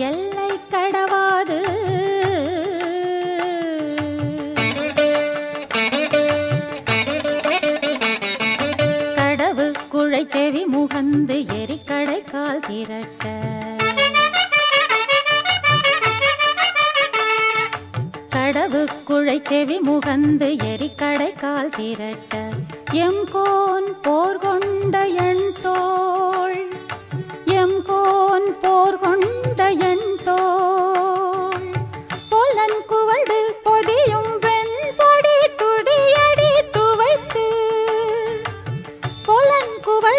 எல்லை கடவாது. கடவு குழை செவி முகந்து எரிக்கடை கால் திரட்ட. கடவு குழை செவி முகந்து எரிக்கடை கால் திரட்ட. M cone போர்கோ